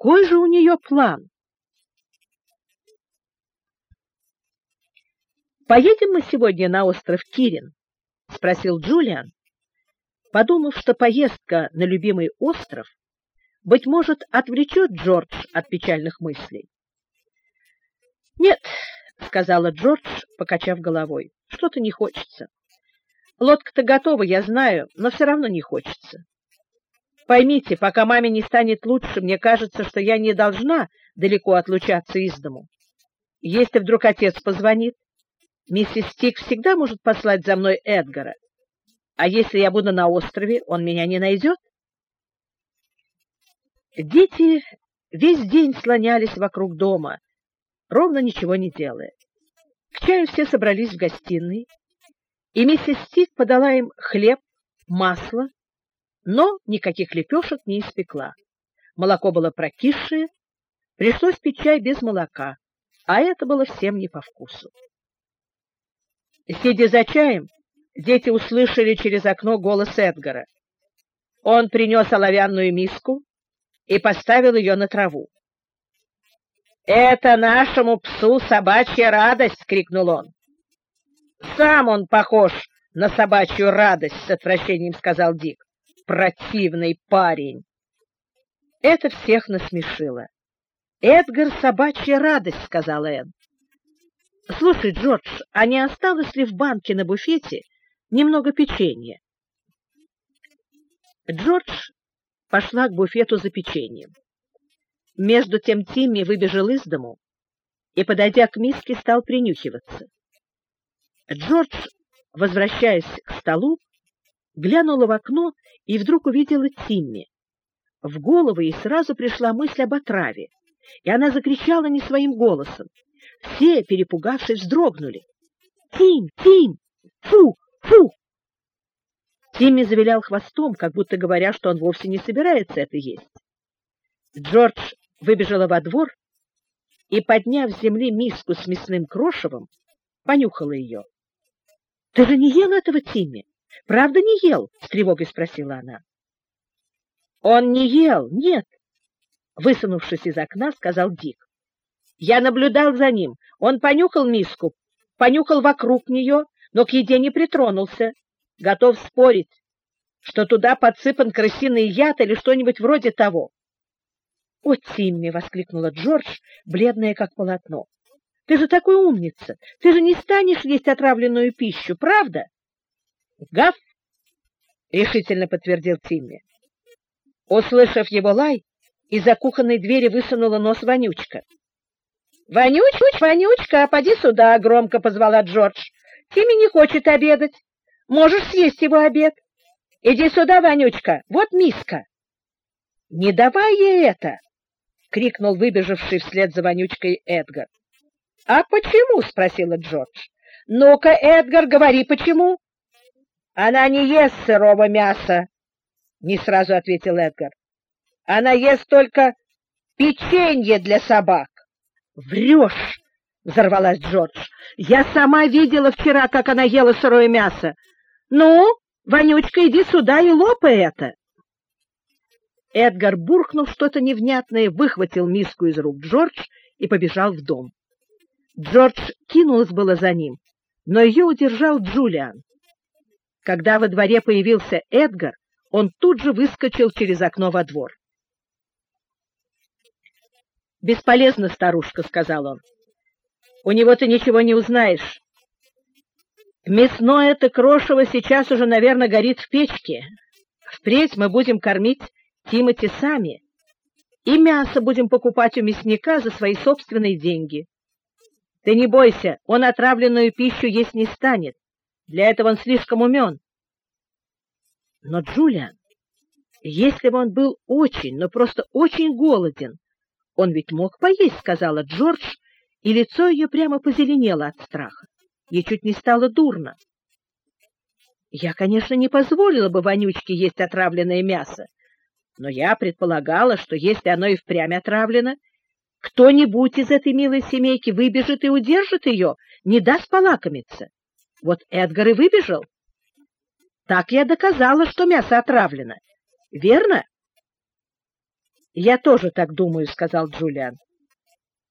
Какой же у нее план? Поедем мы сегодня на остров Кирин, спросил Джулиан, подумав, что поездка на любимый остров быть может отвлечет Джордж от печальных мыслей. Нет, сказала Джордж, покачав головой. Что-то не хочется. Лодка-то готова, я знаю, но все равно не хочется. Поймите, пока маме не станет лучше, мне кажется, что я не должна далеко отлучаться из дому. Если вдруг отец позвонит, Миссис Стик всегда может послать за мной Эдгара. А если я буду на острове, он меня не найдет? Дети весь день слонялись вокруг дома, ровно ничего не делая. К чаю все собрались в гостиной, и миссис Стик подала им хлеб, масло, но никаких лепешек не испекла. Молоко было прокисшее, пришлось пить чай без молока, а это было всем не по вкусу. Сидя за чаем, дети услышали через окно голос Эдгара. Он принес оловянную миску и поставил ее на траву. «Это нашему псу собачья радость!» — крикнул он. «Сам он похож на собачью радость!» — с отвращением сказал Дик. «Противный парень!» Это всех насмешило. «Эдгар — собачья радость!» — сказала Энн. Слушай, Джордж, а не осталось ли в банке на буфете немного печенья? Джордж пошла к буфету за печеньем. Между тем Тимми выбежал из дому и, подойдя к миске, стал принюхиваться. Джордж, возвращаясь к столу, глянула в окно и вдруг увидела Тимми. В голову ей сразу пришла мысль об отраве, и она закричала не своим голосом. Все, перепугавшись, вздрогнули. «Тим! Тим! Фу! Фу!» Тимми завилял хвостом, как будто говоря, что он вовсе не собирается это есть. Джордж выбежала во двор и, подняв с земли миску с мясным крошевом, понюхала ее. — Ты же не ел этого, Тимми? Правда не ел? — с тревогой спросила она. — Он не ел, нет, — высунувшись из окна, сказал Дик. Я наблюдал за ним. Он понюхал миску, понюхал вокруг нее, но к еде не притронулся. Готов спорить, что туда подсыпан крысиный яд или что-нибудь вроде того. — О, Тимми! — воскликнула Джордж, бледная как полотно. — Ты же такой умница! Ты же не станешь есть отравленную пищу, правда? — Гав! — решительно подтвердил Тимми. Услышав его лай, из-за кухонной двери высунула нос Вонючка. «Вонючка, Вонючка, поди сюда!» — громко позвала Джордж. «Тимми не хочет обедать. Можешь съесть его обед. Иди сюда, Вонючка, вот миска». «Не давай ей это!» — крикнул выбежавший вслед за Вонючкой Эдгар. «А почему?» — спросила Джордж. «Ну-ка, Эдгар, говори, почему?» «Она не ест сырого мяса», — не сразу ответил Эдгар. «Она ест только печенье для собак». Врешь! взорвалась Джордж. Я сама видела вчера, как она ела сырое мясо. Ну, Вонючка, иди сюда и лопай это. Эдгар буркнул что-то невнятное, выхватил миску из рук Джордж и побежал в дом. Джордж кинулась было за ним, но ее удержал Джулиан. Когда во дворе появился Эдгар, он тут же выскочил через окно во двор. Бесполезно, старушка, сказал он. У него ты ничего не узнаешь. Мясное-то крошево сейчас уже, наверное, горит в печке. Впредь мы будем кормить Тимати сами, и мясо будем покупать у мясника за свои собственные деньги. Ты не бойся, он отравленную пищу есть не станет. Для этого он слишком умен. Но, Джулиан, если бы он был очень, но просто очень голоден, он ведь мог поесть, сказала Джордж, и лицо ее прямо позеленело от страха. Ей чуть не стало дурно. Я, конечно, не позволила бы вонючке есть отравленное мясо, но я предполагала, что если оно и впрямь отравлено, кто-нибудь из этой милой семейки выбежит и удержит ее, не даст полакомиться. Вот Эдгар и выбежал. Так я доказала, что мясо отравлено. Верно? Я тоже так думаю, сказал Джулиан.